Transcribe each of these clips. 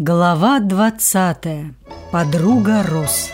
Глава 20. Подруга Рос.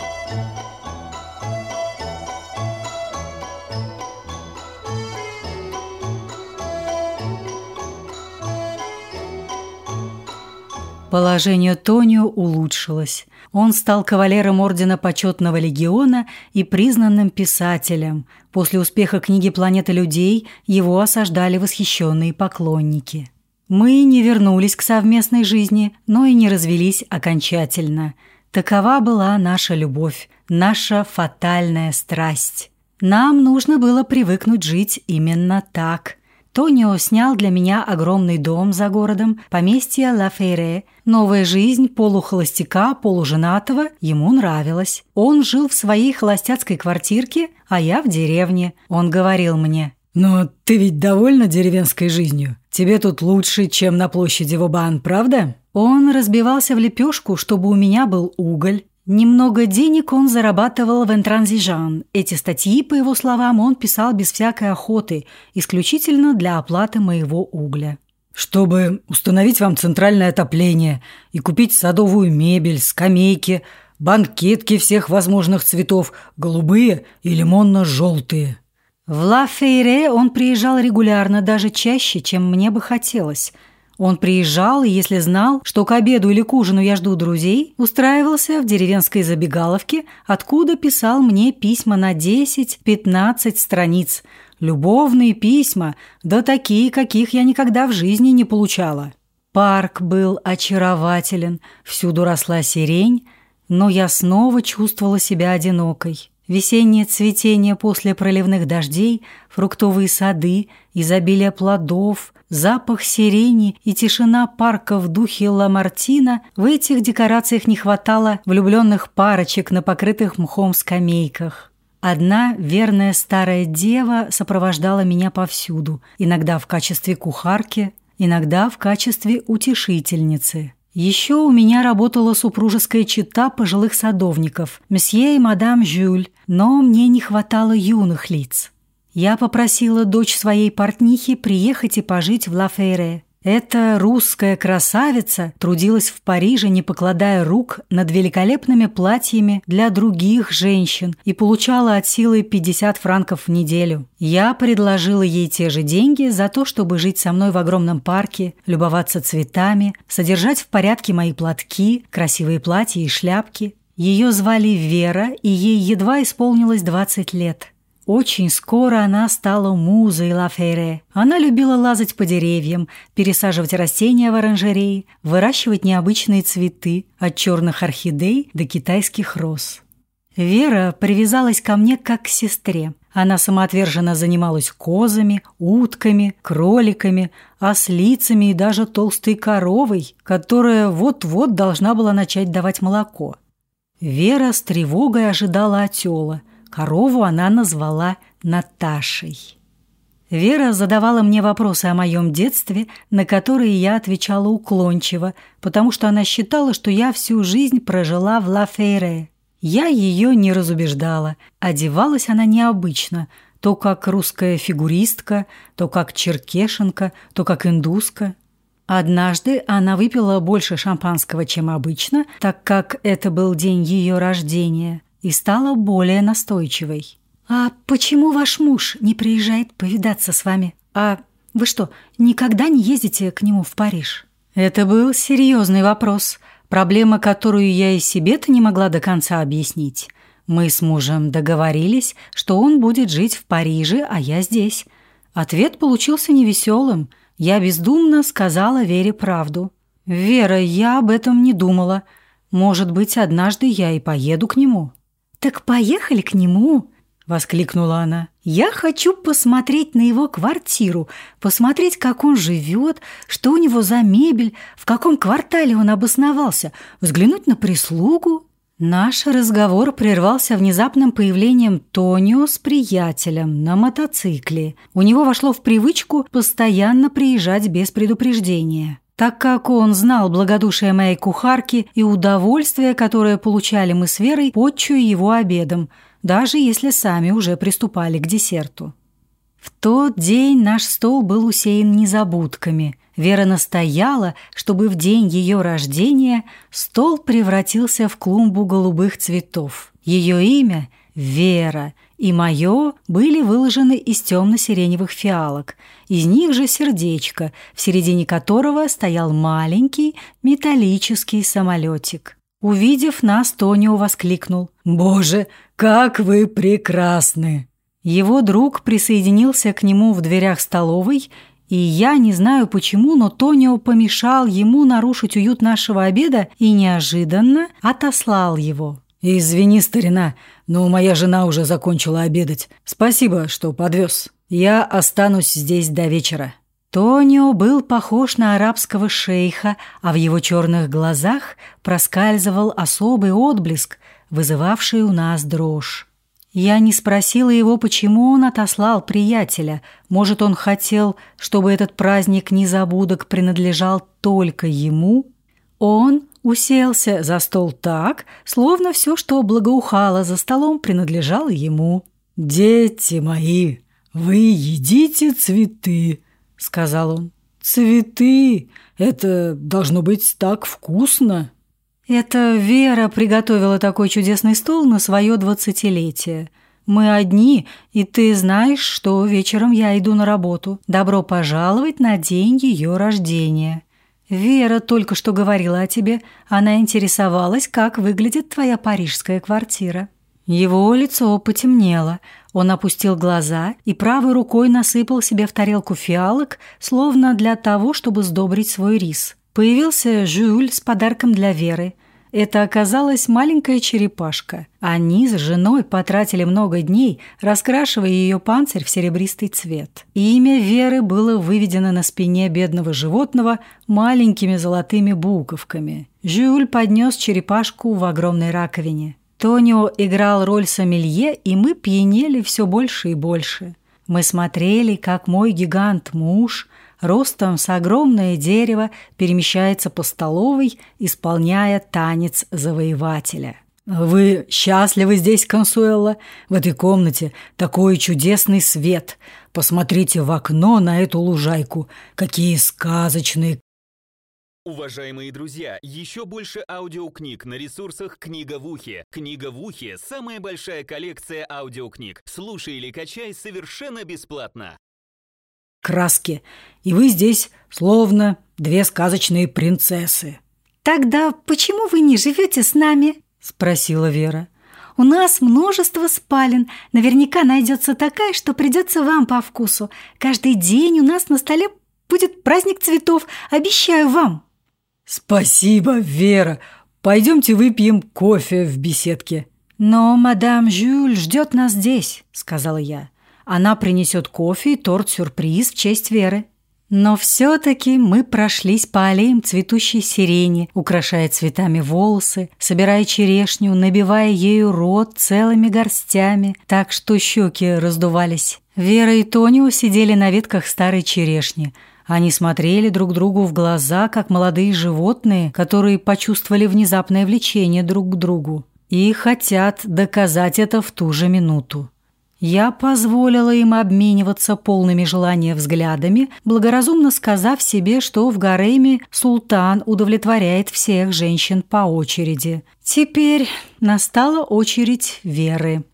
Положение Тонио улучшилось. Он стал кавалером Ордена Почетного Легиона и признанным писателем. После успеха книги «Планета людей» его осаждали восхищенные поклонники. Мы не вернулись к совместной жизни, но и не развелись окончательно. Такова была наша любовь, наша фатальная страсть. Нам нужно было привыкнуть жить именно так. Тонио снял для меня огромный дом за городом, поместье Ла Фейре. Новая жизнь полухолостяка, полуженатого ему нравилась. Он жил в своей холостяцкой квартирке, а я в деревне. Он говорил мне, «Но ты ведь довольна деревенской жизнью? Тебе тут лучше, чем на площади Вобан, правда?» Он разбивался в лепешку, чтобы у меня был уголь. Немного денег он зарабатывал в «Энтранзижан». Эти статьи, по его словам, он писал без всякой охоты, исключительно для оплаты моего угля. «Чтобы установить вам центральное отопление и купить садовую мебель, скамейки, банкетки всех возможных цветов, голубые и лимонно-желтые». В Ла-Фейре он приезжал регулярно, даже чаще, чем мне бы хотелось. Он приезжал, и если знал, что к обеду или к ужину я жду друзей, устраивался в деревенской забегаловке, откуда писал мне письма на 10-15 страниц. Любовные письма, да такие, каких я никогда в жизни не получала. Парк был очарователен, всюду росла сирень, но я снова чувствовала себя одинокой. Весеннее цветение после проливных дождей, фруктовые сады, изобилие плодов, запах сирени и тишина парка в духе Ламартина – в этих декорациях не хватало влюбленных парочек на покрытых мхом скамейках. Одна верная старая дева сопровождала меня повсюду, иногда в качестве кухарки, иногда в качестве утешительницы. Еще у меня работала супружеская чета пожилых садовников, месье и мадам Жюль, но мне не хватало юных лиц. Я попросила дочь своей портнихи приехать и пожить в Лафейре. Эта русская красавица трудилась в Париже, не покладая рук над великолепными платьями для других женщин и получала от силы 50 франков в неделю. Я предложила ей те же деньги за то, чтобы жить со мной в огромном парке, любоваться цветами, содержать в порядке мои платки, красивые платья и шляпки. Ее звали Вера, и ей едва исполнилось 20 лет. Очень скоро она стала музой Лафейре. Она любила лазать по деревьям, пересаживать растения в оранжерее, выращивать необычные цветы, от черных орхидей до китайских роз. Вера привязалась ко мне как к сестре. Она самоотверженно занималась козами, утками, кроликами, ослицами и даже толстой коровой, которая вот-вот должна была начать давать молоко. Вера с тревогой ожидала отела – Корову она назвала Наташей. Вера задавала мне вопросы о моем детстве, на которые я отвечала уклончиво, потому что она считала, что я всю жизнь прожила в Ла-Фейре. Я ее не разубеждала. Одевалась она необычно, то как русская фигуристка, то как черкешенка, то как индуска. Однажды она выпила больше шампанского, чем обычно, так как это был день ее рождения и стала более настойчивой. «А почему ваш муж не приезжает повидаться с вами? А вы что, никогда не ездите к нему в Париж?» Это был серьезный вопрос, проблема, которую я и себе-то не могла до конца объяснить. Мы с мужем договорились, что он будет жить в Париже, а я здесь. Ответ получился невеселым. Я бездумно сказала Вере правду. «Вера, я об этом не думала. Может быть, однажды я и поеду к нему». «Так поехали к нему!» — воскликнула она. «Я хочу посмотреть на его квартиру, посмотреть, как он живет, что у него за мебель, в каком квартале он обосновался, взглянуть на прислугу». Наш разговор прервался внезапным появлением Тонио с приятелем на мотоцикле. У него вошло в привычку постоянно приезжать без предупреждения так как он знал благодушие моей кухарки и удовольствие, которое получали мы с Верой, подчуя его обедом, даже если сами уже приступали к десерту. В тот день наш стол был усеян незабудками. Вера настояла, чтобы в день ее рождения стол превратился в клумбу голубых цветов. Ее имя – Вера, и мое были выложены из темно-сиреневых фиалок. Из них же сердечко, в середине которого стоял маленький металлический самолетик. Увидев нас, Тонио воскликнул. «Боже, как вы прекрасны!» Его друг присоединился к нему в дверях столовой, и я не знаю почему, но Тонио помешал ему нарушить уют нашего обеда и неожиданно отослал его. «Извини, старина, но моя жена уже закончила обедать. Спасибо, что подвез. Я останусь здесь до вечера». Тонио был похож на арабского шейха, а в его черных глазах проскальзывал особый отблеск, вызывавший у нас дрожь. Я не спросила его, почему он отослал приятеля. Может, он хотел, чтобы этот праздник незабудок принадлежал только ему? Он уселся за стол так, словно все, что благоухало за столом, принадлежало ему. «Дети мои, вы едите цветы», — сказал он. «Цветы! Это должно быть так вкусно!» Это Вера приготовила такой чудесный стол на свое двадцатилетие. Мы одни, и ты знаешь, что вечером я иду на работу. Добро пожаловать на день ее рождения. Вера только что говорила о тебе. Она интересовалась, как выглядит твоя парижская квартира. Его лицо потемнело. Он опустил глаза и правой рукой насыпал себе в тарелку фиалок, словно для того, чтобы сдобрить свой рис. Появился Жюль с подарком для Веры. Это оказалась маленькая черепашка. Они с женой потратили много дней, раскрашивая ее панцирь в серебристый цвет. Имя Веры было выведено на спине бедного животного маленькими золотыми буковками. Жюль поднес черепашку в огромной раковине. Тонио играл роль сомелье, и мы пьянели все больше и больше. Мы смотрели, как мой гигант-муж – ростом с огромное дерево перемещается по столовой, исполняя танец завоевателя. «Вы счастливы здесь, Консуэлла? В этой комнате такой чудесный свет. Посмотрите в окно на эту лужайку. Какие сказочные Уважаемые друзья, еще больше аудиокниг на ресурсах «Книга в ухе». «Книга в ухе» — самая большая коллекция аудиокниг. Слушай или качай совершенно бесплатно краски, и вы здесь словно две сказочные принцессы». «Тогда почему вы не живете с нами?» – спросила Вера. «У нас множество спален. Наверняка найдется такая, что придется вам по вкусу. Каждый день у нас на столе будет праздник цветов. Обещаю вам». «Спасибо, Вера. Пойдемте выпьем кофе в беседке». «Но мадам Жюль ждет нас здесь», – сказала я. Она принесет кофе и торт-сюрприз в честь Веры. Но все-таки мы прошлись по аллеям цветущей сирени, украшая цветами волосы, собирая черешню, набивая ею рот целыми горстями, так что щеки раздувались. Вера и Тонио сидели на ветках старой черешни. Они смотрели друг другу в глаза, как молодые животные, которые почувствовали внезапное влечение друг к другу и хотят доказать это в ту же минуту. Я позволила им обмениваться полными желания взглядами, благоразумно сказав себе, что в гареме султан удовлетворяет всех женщин по очереди. Теперь настала очередь Веры.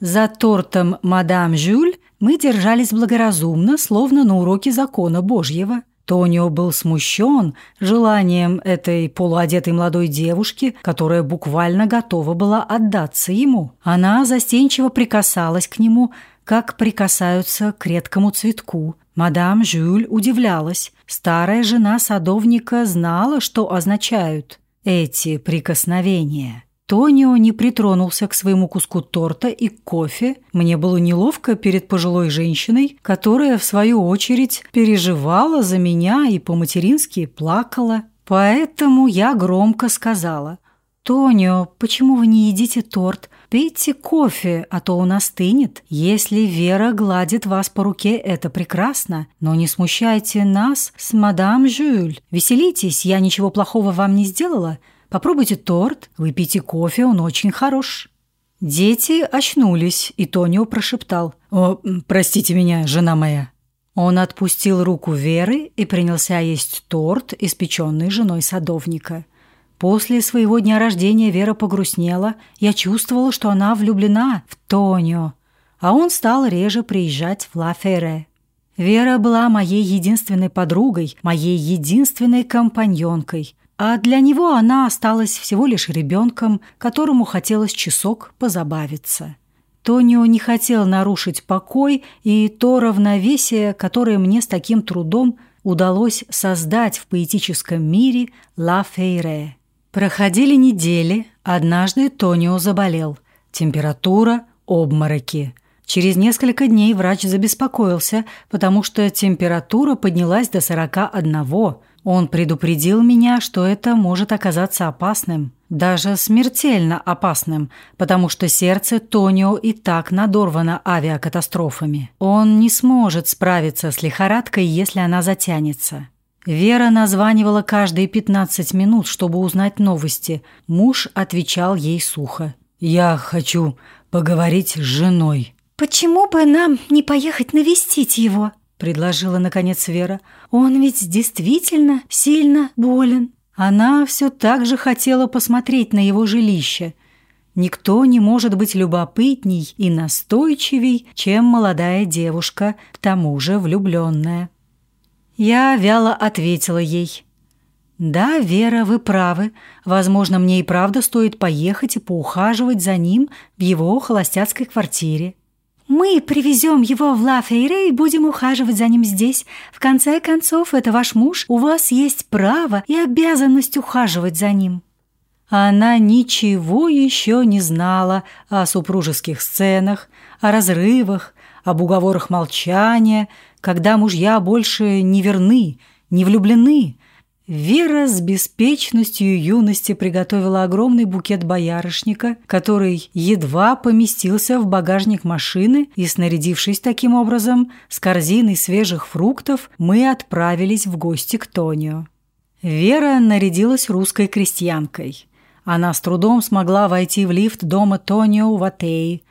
За тортом «Мадам Жюль» мы держались благоразумно, словно на уроке закона Божьего – Тонио был смущен желанием этой полуодетой молодой девушки, которая буквально готова была отдаться ему. Она застенчиво прикасалась к нему, как прикасаются к редкому цветку. Мадам Жюль удивлялась. Старая жена садовника знала, что означают эти прикосновения. Тонио не притронулся к своему куску торта и кофе. Мне было неловко перед пожилой женщиной, которая, в свою очередь, переживала за меня и по-матерински плакала. Поэтому я громко сказала, «Тонио, почему вы не едите торт? Пейте кофе, а то он остынет. Если Вера гладит вас по руке, это прекрасно. Но не смущайте нас с мадам Жюль. Веселитесь, я ничего плохого вам не сделала. Попробуйте торт, выпейте кофе, он очень хорош». Дети очнулись, и Тонио прошептал. «О, простите меня, жена моя». Он отпустил руку Веры и принялся есть торт, испеченный женой садовника. После своего дня рождения Вера погрустнела. Я чувствовала, что она влюблена в Тонио, а он стал реже приезжать в Ла-Ферре. Вера была моей единственной подругой, моей единственной компаньонкой, а для него она осталась всего лишь ребенком, которому хотелось часок позабавиться. Тонио не хотел нарушить покой и то равновесие, которое мне с таким трудом удалось создать в поэтическом мире Ла Фейре. Проходили недели, однажды Тонио заболел. Температура, обмороки. Через несколько дней врач забеспокоился, потому что температура поднялась до 41. Он предупредил меня, что это может оказаться опасным даже смертельно опасным, потому что сердце Тонио и так надорвано авиакатастрофами. Он не сможет справиться с лихорадкой, если она затянется. Вера названивала каждые 15 минут, чтобы узнать новости. Муж отвечал ей сухо. «Я хочу поговорить с женой». «Почему бы нам не поехать навестить его?» – предложила, наконец, Вера. «Он ведь действительно сильно болен». Она все так же хотела посмотреть на его жилище. Никто не может быть любопытней и настойчивей, чем молодая девушка, к тому же влюбленная. Я вяло ответила ей. «Да, Вера, вы правы. Возможно, мне и правда стоит поехать и поухаживать за ним в его холостяцкой квартире». Мы привезем его в Ла-Фейре и будем ухаживать за ним здесь. В конце концов, это ваш муж, у вас есть право и обязанность ухаживать за ним». Она ничего еще не знала о супружеских сценах, о разрывах, об уговорах молчания, когда мужья больше не верны, не влюблены, Вера с беспечностью юности приготовила огромный букет боярышника, который едва поместился в багажник машины, и, снарядившись таким образом, с корзиной свежих фруктов, мы отправились в гости к Тонио. Вера нарядилась русской крестьянкой. Она с трудом смогла войти в лифт дома Тонио в Атеи,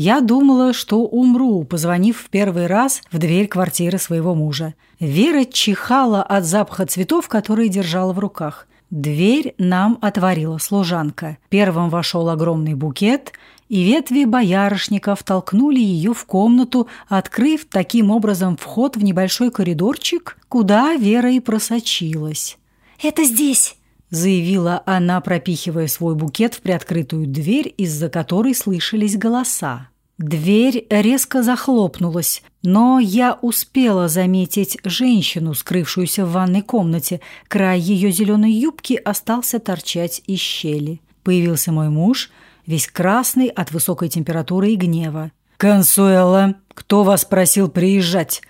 я думала, что умру, позвонив в первый раз в дверь квартиры своего мужа. Вера чихала от запаха цветов, которые держала в руках. Дверь нам отворила служанка. Первым вошел огромный букет, и ветви боярышников толкнули ее в комнату, открыв таким образом вход в небольшой коридорчик, куда Вера и просочилась. «Это здесь!» — заявила она, пропихивая свой букет в приоткрытую дверь, из-за которой слышались голоса. Дверь резко захлопнулась, но я успела заметить женщину, скрывшуюся в ванной комнате. Край ее зеленой юбки остался торчать из щели. Появился мой муж, весь красный от высокой температуры и гнева. «Консуэла, кто вас просил приезжать?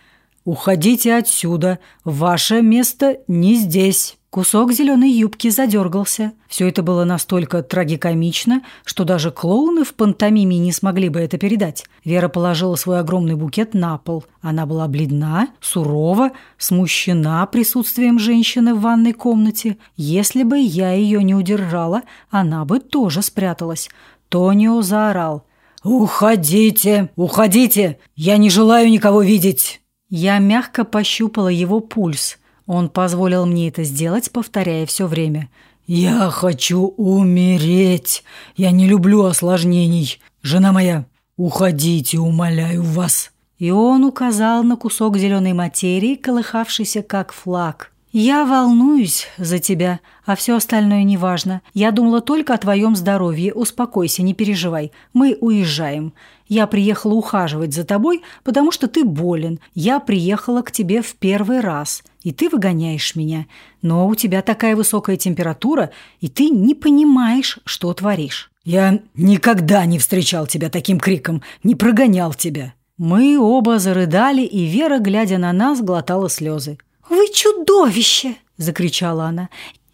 Уходите отсюда, ваше место не здесь». Кусок зеленой юбки задергался. Все это было настолько трагикомично, что даже клоуны в пантомиме не смогли бы это передать. Вера положила свой огромный букет на пол. Она была бледна, сурова, смущена присутствием женщины в ванной комнате. Если бы я ее не удержала, она бы тоже спряталась. Тонио заорал. «Уходите! Уходите! Я не желаю никого видеть!» Я мягко пощупала его пульс – он позволил мне это сделать, повторяя все время. «Я хочу умереть! Я не люблю осложнений! Жена моя, уходите, умоляю вас!» И он указал на кусок зеленой материи, колыхавшийся как флаг. «Я волнуюсь за тебя, а все остальное неважно. Я думала только о твоем здоровье. Успокойся, не переживай. Мы уезжаем. Я приехала ухаживать за тобой, потому что ты болен. Я приехала к тебе в первый раз, и ты выгоняешь меня. Но у тебя такая высокая температура, и ты не понимаешь, что творишь». «Я никогда не встречал тебя таким криком, не прогонял тебя». Мы оба зарыдали, и Вера, глядя на нас, глотала слезы. «Вы чудовище!» – закричала она.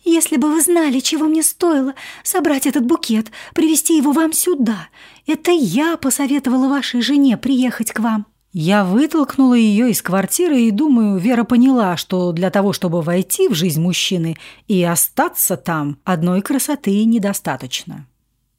«Если бы вы знали, чего мне стоило собрать этот букет, привезти его вам сюда. Это я посоветовала вашей жене приехать к вам». Я вытолкнула ее из квартиры и, думаю, Вера поняла, что для того, чтобы войти в жизнь мужчины и остаться там, одной красоты недостаточно.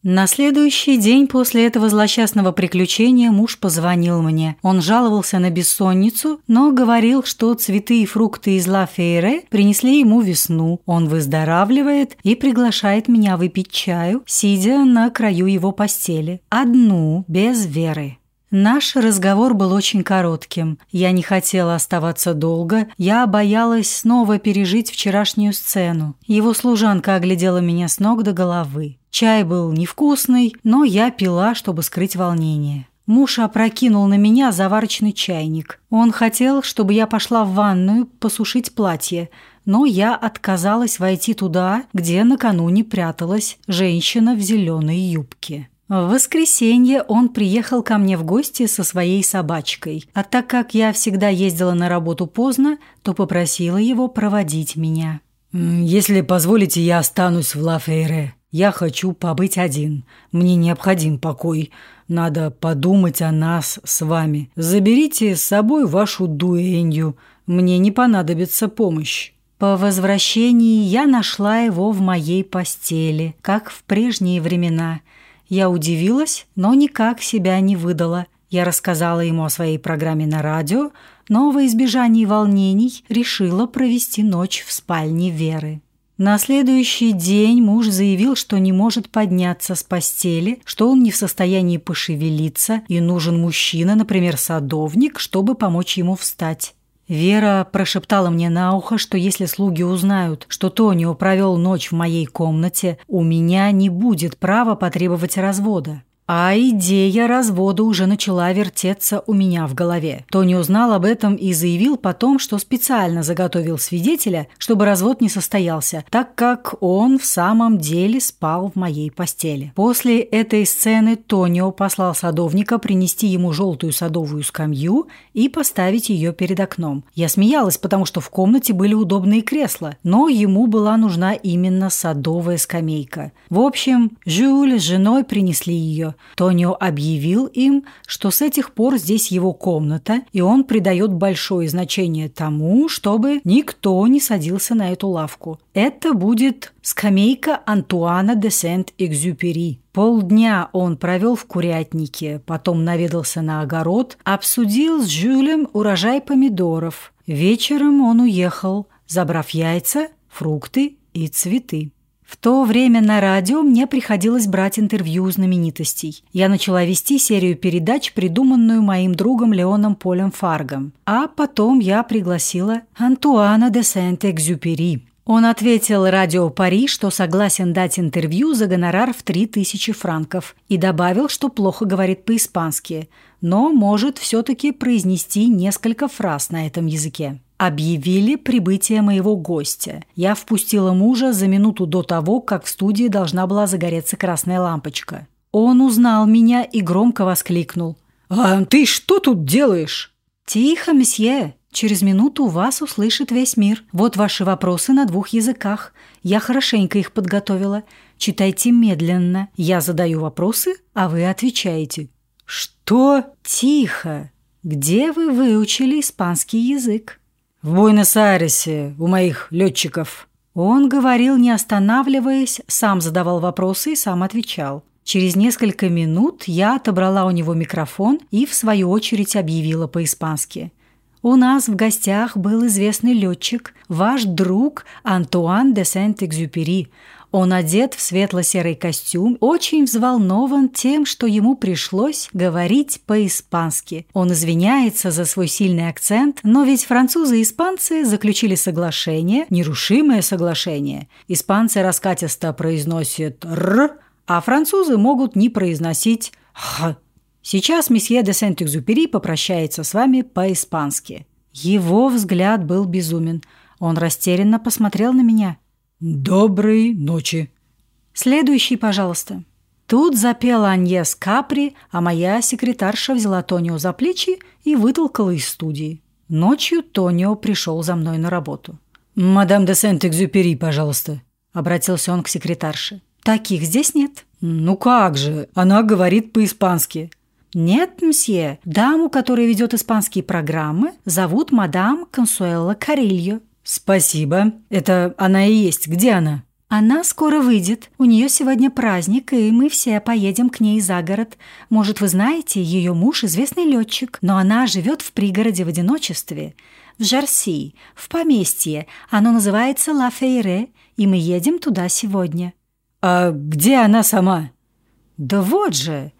На следующий день после этого злосчастного приключения муж позвонил мне. Он жаловался на бессонницу, но говорил, что цветы и фрукты из Ла Фейре принесли ему весну. Он выздоравливает и приглашает меня выпить чаю, сидя на краю его постели. Одну, без веры. Наш разговор был очень коротким. Я не хотела оставаться долго, я боялась снова пережить вчерашнюю сцену. Его служанка оглядела меня с ног до головы. Чай был невкусный, но я пила, чтобы скрыть волнение. Муж опрокинул на меня заварочный чайник. Он хотел, чтобы я пошла в ванную посушить платье, но я отказалась войти туда, где накануне пряталась женщина в зеленой юбке. В воскресенье он приехал ко мне в гости со своей собачкой, а так как я всегда ездила на работу поздно, то попросила его проводить меня. «Если позволите, я останусь в Лафейре», я хочу побыть один. Мне необходим покой. Надо подумать о нас с вами. Заберите с собой вашу дуэнью. Мне не понадобится помощь». По возвращении я нашла его в моей постели, как в прежние времена. Я удивилась, но никак себя не выдала. Я рассказала ему о своей программе на радио, но во избежании волнений решила провести ночь в спальне Веры. На следующий день муж заявил, что не может подняться с постели, что он не в состоянии пошевелиться и нужен мужчина, например, садовник, чтобы помочь ему встать. Вера прошептала мне на ухо, что если слуги узнают, что Тонио провел ночь в моей комнате, у меня не будет права потребовать развода. А идея развода уже начала вертеться у меня в голове. Тони узнал об этом и заявил потом, что специально заготовил свидетеля, чтобы развод не состоялся, так как он в самом деле спал в моей постели. После этой сцены Тонио послал садовника принести ему желтую садовую скамью и поставить ее перед окном. Я смеялась, потому что в комнате были удобные кресла, но ему была нужна именно садовая скамейка. В общем, Жюль с женой принесли ее. Тонио объявил им, что с этих пор здесь его комната, и он придает большое значение тому, чтобы никто не садился на эту лавку. Это будет скамейка Антуана де Сент-Экзюпери. Полдня он провел в курятнике, потом наведался на огород, обсудил с Жюлем урожай помидоров. Вечером он уехал, забрав яйца, фрукты и цветы. В то время на радио мне приходилось брать интервью у знаменитостей. Я начала вести серию передач, придуманную моим другом Леоном Полем Фаргом. А потом я пригласила Антуана де Сент-Экзюпери. Он ответил радио Пари, что согласен дать интервью за гонорар в 3000 франков и добавил, что плохо говорит по-испански, но может все-таки произнести несколько фраз на этом языке. Объявили прибытие моего гостя. Я впустила мужа за минуту до того, как в студии должна была загореться красная лампочка. Он узнал меня и громко воскликнул. «А ты что тут делаешь?» «Тихо, месье. Через минуту вас услышит весь мир. Вот ваши вопросы на двух языках. Я хорошенько их подготовила. Читайте медленно. Я задаю вопросы, а вы отвечаете». «Что?» «Тихо. Где вы выучили испанский язык?» В Буэнос-Айресе у моих летчиков. Он говорил, не останавливаясь, сам задавал вопросы и сам отвечал. Через несколько минут я отобрала у него микрофон и, в свою очередь, объявила по-испански. У нас в гостях был известный летчик, ваш друг Антуан де Сент-Экзюпери. Он одет в светло-серый костюм, очень взволнован тем, что ему пришлось говорить по-испански. Он извиняется за свой сильный акцент, но ведь французы и испанцы заключили соглашение, нерушимое соглашение. Испанцы раскатисто произносят «р», а французы могут не произносить «х». Сейчас месье де Сент-Экзюпери попрощается с вами по-испански. Его взгляд был безумен. Он растерянно посмотрел на меня – «Доброй ночи!» «Следующий, пожалуйста». Тут запела Аньес Капри, а моя секретарша взяла Тонио за плечи и вытолкала из студии. Ночью Тонио пришел за мной на работу. «Мадам де Сент-Экзюпери, пожалуйста», — обратился он к секретарше. «Таких здесь нет». «Ну как же, она говорит по-испански». «Нет, мсье, даму, которая ведет испанские программы, зовут мадам Консуэла Карильо». «Спасибо. Это она и есть. Где она?» Она скоро выйдет. У нее сегодня праздник, и мы все поедем к ней за город. Может, вы знаете, ее муж известный летчик, но она живет в пригороде в одиночестве. В Жарси, в поместье. Оно называется Ла Фейре, и мы едем туда сегодня. А где она сама? Да вот же.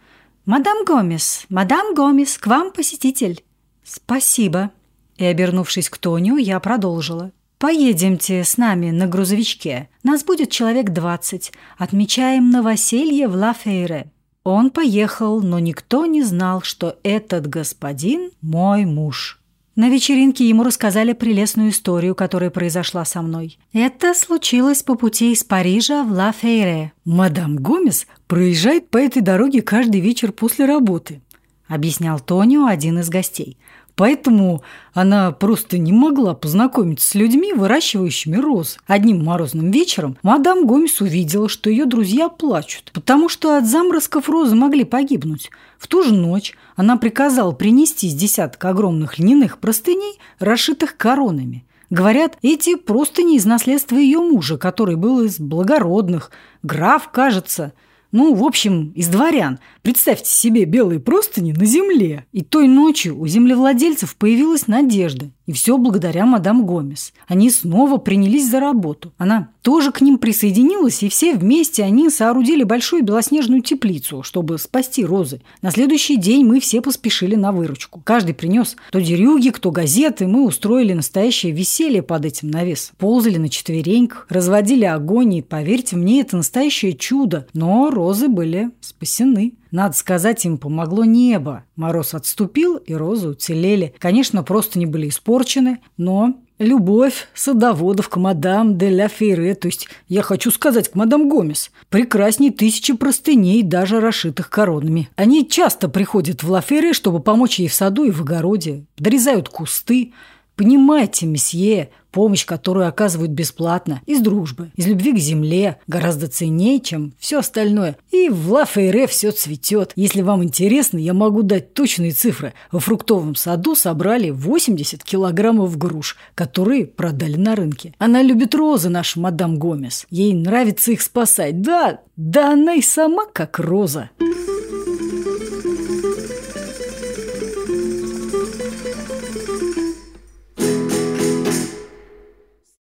Мадам Гомес, мадам Гомес, к вам посетитель. Спасибо. И, обернувшись к Тоню, я продолжила. «Поедемте с нами на грузовичке. Нас будет человек двадцать. Отмечаем новоселье в Лафейре». Он поехал, но никто не знал, что этот господин – мой муж. На вечеринке ему рассказали прелестную историю, которая произошла со мной. Это случилось по пути из Парижа в Ла-Фейре. «Мадам Гомес проезжает по этой дороге каждый вечер после работы», – объяснял Тонио один из гостей. Поэтому она просто не могла познакомиться с людьми, выращивающими роз. Одним морозным вечером мадам Гомес увидела, что ее друзья плачут, потому что от заморозков розы могли погибнуть. В ту же ночь она приказала принести с десяток огромных льняных простыней, расшитых коронами. Говорят, эти простыни из наследства ее мужа, который был из благородных, граф, кажется – ну, в общем, из дворян. Представьте себе белые простыни на земле. И той ночью у землевладельцев появилась надежда. И все благодаря мадам Гомес. Они снова принялись за работу. Она тоже к ним присоединилась, и все вместе они соорудили большую белоснежную теплицу, чтобы спасти розы. На следующий день мы все поспешили на выручку. Каждый принес то дерюги, кто газеты. Мы устроили настоящее веселье под этим навесом. Ползали на четвереньках, разводили огонь, и, поверьте мне, это настоящее чудо. Но розы были спасены. Надо сказать, им помогло небо. Мороз отступил, и розы уцелели. Конечно, просто не были испорчены, но Любовь садоводов к мадам де ля Фейре, то есть я хочу сказать к мадам Гомес, прекрасней тысячи простыней, даже расшитых коронами. Они часто приходят в ла Фейре, чтобы помочь ей в саду и в огороде, подрезают кусты. Понимаете, месье, Помощь, которую оказывают бесплатно, из дружбы, из любви к земле, гораздо ценнее, чем все остальное. И в Ла-Фейре все цветет. Если вам интересно, я могу дать точные цифры. Во фруктовом саду собрали 80 килограммов груш, которые продали на рынке. Она любит розы, наша мадам Гомес. Ей нравится их спасать. Да, да она и сама как роза. Роза.